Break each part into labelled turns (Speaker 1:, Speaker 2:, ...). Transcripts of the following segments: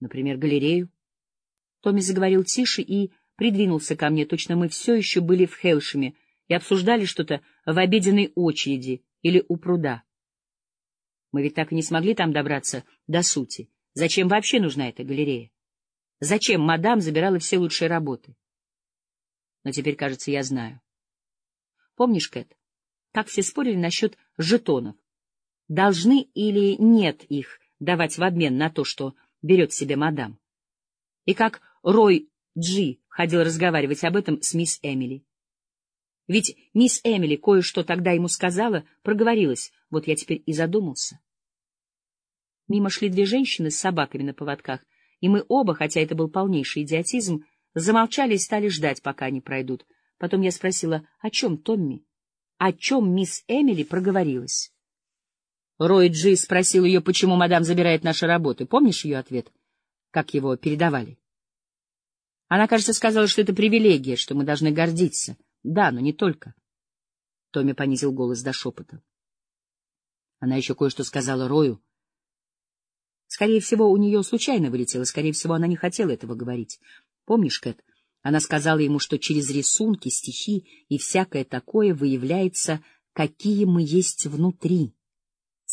Speaker 1: Например, галерею. Томми заговорил тише и придвинулся ко мне, точно мы все еще были в Хелшеме и обсуждали что-то в обеденной очереди или у пруда. Мы ведь так и не смогли там добраться до сути. Зачем вообще нужна эта галерея? Зачем мадам забирала все лучшие работы? Но теперь, кажется, я знаю. Помнишь, Кэт, как все спорили насчет жетонов? Должны или нет их давать в обмен на то, что берет себе мадам? И как Рой Джи ходил разговаривать об этом с мисс Эмили. Ведь мисс Эмили кое-что тогда ему сказала, проговорилась, вот я теперь и задумался. Мимо шли две женщины с собаками на поводках, и мы оба, хотя это был полнейший идиотизм, замолчали и стали ждать, пока они пройдут. Потом я спросила, о чем Томми? О чем мисс Эмили проговорилась? Рой Джи спросил ее, почему мадам забирает наши работы. Помнишь ее ответ? Как его передавали? Она, кажется, сказала, что это привилегия, что мы должны гордиться. Да, но не только. Томми понизил голос до шепота. Она еще кое-что сказала Рою. Скорее всего, у нее случайно вылетело, скорее всего, она не хотела этого говорить. Помнишь, Кэт, она сказала ему, что через рисунки, стихи и всякое такое выявляется, какие мы есть внутри.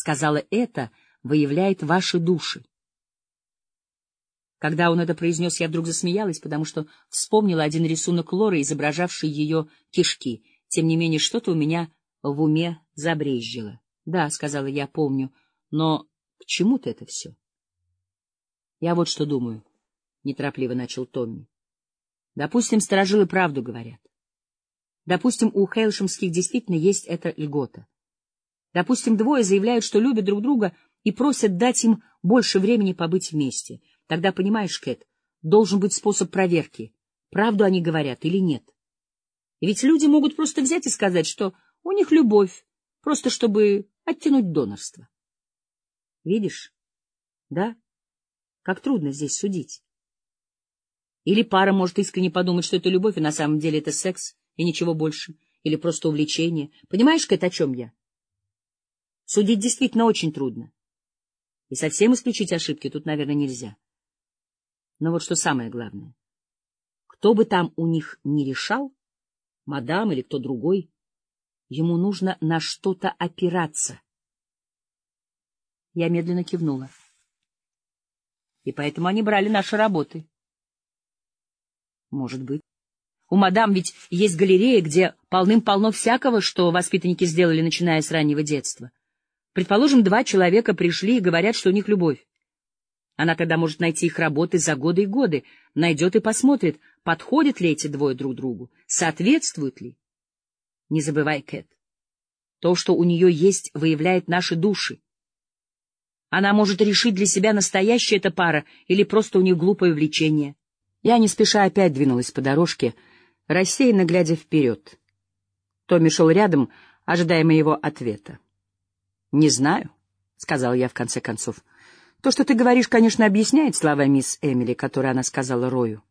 Speaker 1: Сказала, это выявляет ваши души. Когда он это произнес, я вдруг засмеялась, потому что вспомнила один рисунок Лоры, изображавший ее кишки. Тем не менее, что-то у меня в уме забрезжило. — Да, — сказала я, — помню. Но к чему-то это все? — Я вот что думаю, — неторопливо начал Томми. — Допустим, сторожилы правду говорят. Допустим, у Хейлшемских действительно есть эта льгота. Допустим, двое заявляют, что любят друг друга и просят дать им больше времени побыть вместе — Тогда, понимаешь, Кэт, должен быть способ проверки, правду они говорят или нет. Ведь люди могут просто взять и сказать, что у них любовь, просто чтобы оттянуть донорство. Видишь? Да? Как трудно здесь судить. Или пара может искренне подумать, что это любовь, и на самом деле это секс, и ничего больше. Или просто увлечение. Понимаешь, Кэт, о чем я? Судить действительно очень трудно. И совсем исключить ошибки тут, наверное, нельзя. Но вот что самое главное. Кто бы там у них ни решал, мадам или кто другой, ему нужно на что-то опираться. Я медленно кивнула. И поэтому они брали наши работы. Может быть. У мадам ведь есть галерея, где полным-полно всякого, что воспитанники сделали, начиная с раннего детства. Предположим, два человека пришли и говорят, что у них любовь. Она тогда может найти их работы за годы и годы, найдет и посмотрит, подходят ли эти двое друг другу, соответствуют ли. Не забывай, Кэт, то, что у нее есть, выявляет наши души. Она может решить для себя, настоящая эта пара или просто у них глупое влечение. Я не спеша опять двинулась по дорожке, рассеянно глядя вперед. Томми шел рядом, ожидая моего ответа. — Не знаю, — сказал я в конце концов. — то, что ты говоришь, конечно, объясняет слова мисс Эмили, которые она сказала Рою.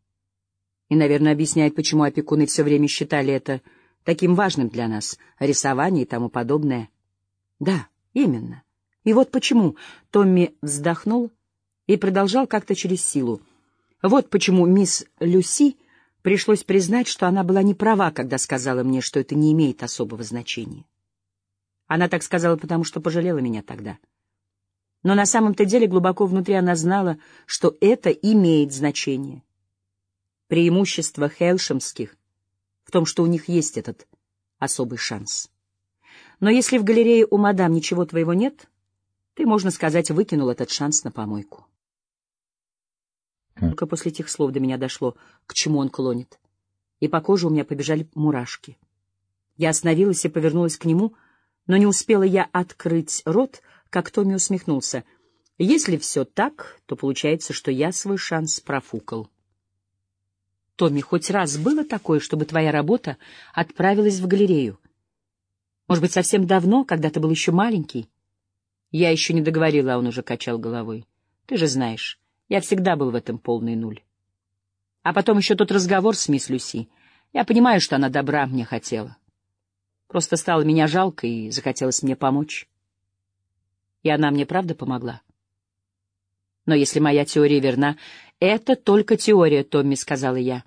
Speaker 1: И, наверное, объясняет, почему опекуны все время считали это таким важным для нас, рисование и тому подобное. Да, именно. И вот почему Томми вздохнул и продолжал как-то через силу. Вот почему мисс Люси пришлось признать, что она была не права, когда сказала мне, что это не имеет особого значения. Она так сказала, потому что пожалела меня тогда. — но на самом-то деле глубоко внутри она знала, что это имеет значение. Преимущество хелшемских в том, что у них есть этот особый шанс. Но если в галерее у мадам ничего твоего нет, ты, можно сказать, выкинул этот шанс на помойку. Только после тех слов до меня дошло, к чему он клонит, и по коже у меня побежали мурашки. Я остановилась и повернулась к нему, но не успела я открыть рот — как Томми усмехнулся. «Если все так, то получается, что я свой шанс профукал». «Томми, хоть раз было такое, чтобы твоя работа отправилась в галерею? Может быть, совсем давно, когда ты был еще маленький?» Я еще не договорила, он уже качал головой. «Ты же знаешь, я всегда был в этом полный нуль». А потом еще тот разговор с мисс Люси. Я понимаю, что она добра мне хотела. Просто стало меня жалко и захотелось мне помочь. И она мне правда помогла? Но если моя теория верна, это только теория, Томми, — сказала я.